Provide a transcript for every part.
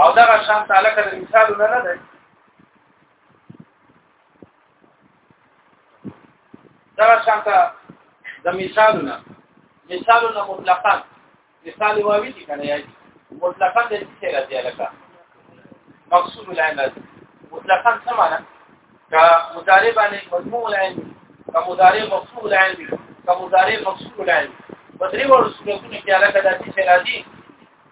او دا شان تعالی کړه مثال نه نه دی دا شان ته د مثالونه مثالونه مطلقاً مثال واوی دي کنه یی مطلقاً د څه راځي لکه مقصود العين مطلقاً څه معنی کا مضارع باندې مضمون العين کا مضارع مقصود العين کا مضارع مقصود العين بدري ورسره کې علاقه د څه راځي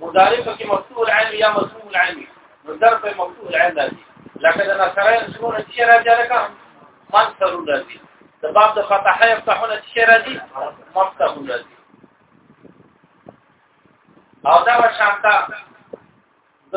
مضارع پکې مفتوح العين یا مضموم العين نو ظرف مفتوح العين دی لکه دا سره شنو چې راځي لکه من سره راځي د باب د فتحه یفتحونه چې راځي مفتوح راځي او دا شانتا د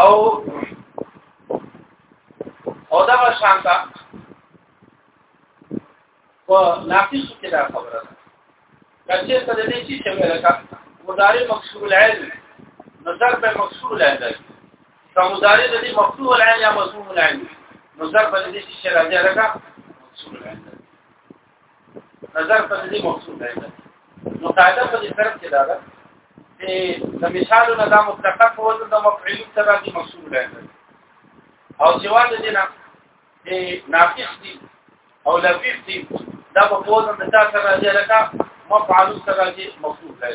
او او دا شانتا په ناقص کې دا خبره ده کچې ته د دې چې څنګه لکه مضارع مقصور العلم نظر په مقصور العلم ده که مضارع د دې مقصور العلم یا مضمون العلم نظر په دې چې راځي لکه مقصور العلم نظر په دې موضوع دی نو قاعده په دې طرف کې دا ده چې د مثال نه دا متقف و د مفعول سره دي موصول دی او سوا د دې نه چې ناقص دي او لفظ دي دا په پوز د تا سره راځي لکه مفعول سره راځي موصول دی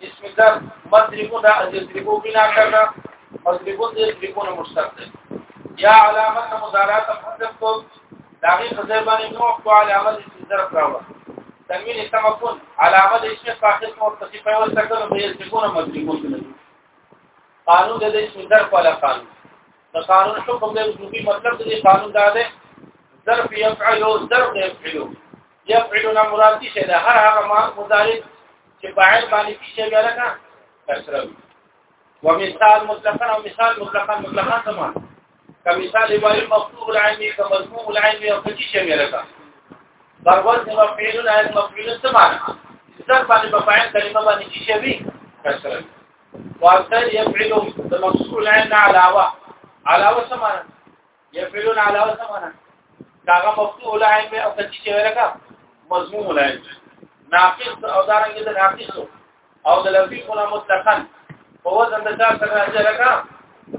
اسم الدار مضربو دا یضربو بنا کرنا مضربو دې یضربون مشتق دی یا علامت مضارعات مضرب کو داغي خزر باندې نو کو علامت ضرب راوړه تنوین تمکن علامت اسم فاخر کو تصفه او تکل به یضربون مضربون قانون د دې سندر په اړه قانون د قانون حکم د وجوبي مطلب د قانون دا ده ضرب يفعل ضرب يفعل يفعلون مراد دي شه هر هغه ما مضارع چې فاعل باندې پیښه غره کا کسره وي ومثال مطلقا او مثال مطلقا مطلقا سما کمثال وایي مفتوح العين کمذموم العين او کچي شه غره کا برور دی مفعول العين مفعول سما ځکه باندې په فاعل کلمه باندې چې شه وي کسره واکثر يفعلون د مفعول العين علاوه علاوه سما يفعلون على وسمنا داغه مفتوح العين به او کچی چې ولکه مضموم العين ناقص او دارنګ د ناقص او د لفظي کنا مطلقاً په وزن د چا سره راځي لکه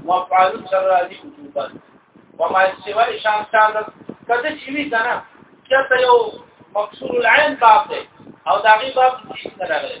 مفعول سره راځي وجوبا وما سوى شان شان کده چې وی کنه چې یو مقصور العين باب دی او داغي باب چې څنګه راغلی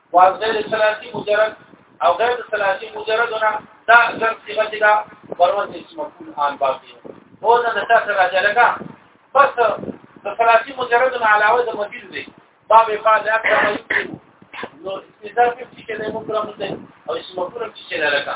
واو غیر ثلاثي مجرد او غیر ثلاثي مجرد نه دا ځم صيغه چې دا پرون اسم مفعول آن باقي او نه د تاسو راځي لکه بس د ثلاثي مجرد نه علاوه د مفعول دی باب فاعل اکثر ما يكتب نو استدار کې چې له مکرم ته او اسم مفعول چې لکه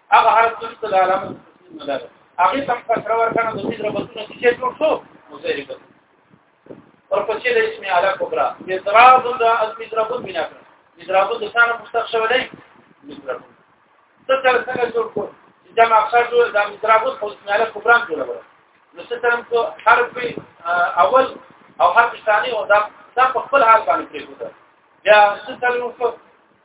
هغه حرف د څه علامه نه ده هغه تم کسره ورکنه د دې ربطونه چې جوړ شو مزری بس پر پچې د اسم اعلی کبرا مضراب د اسم مضراب بنا کړ مضراب د ثان مستق شو دی مضراب څه تر څنګه جوړ کو جمع اکثر جوړ د مضراب او اسم اعلی کبرا جوړ کړ نو څه ترم کو حرف اول او حرف ثاني او دا دا په خپل حال باندې پریږده بیا څه تر نو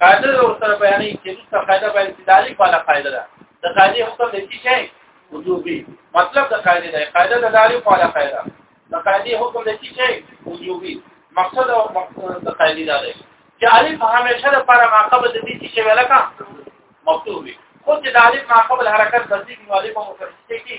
قاعده ور سره بیانې چې څه قاعده باندې استدلالي فعاله قاعده ده د قاعده حکم د څه شي وجوبي مطلب د قاعده ده قاعده د داري فعاله قاعده د قاعده حکم د څه شي وجوبي مقصد او د قاعده ده چې الف همیشه د پر ماقبل د دې څه شي ولکه مکتوبي خو چې د الف ماقبل حرکت تصدیق مؤلف او مفسر کې